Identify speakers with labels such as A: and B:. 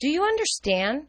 A: Do you understand?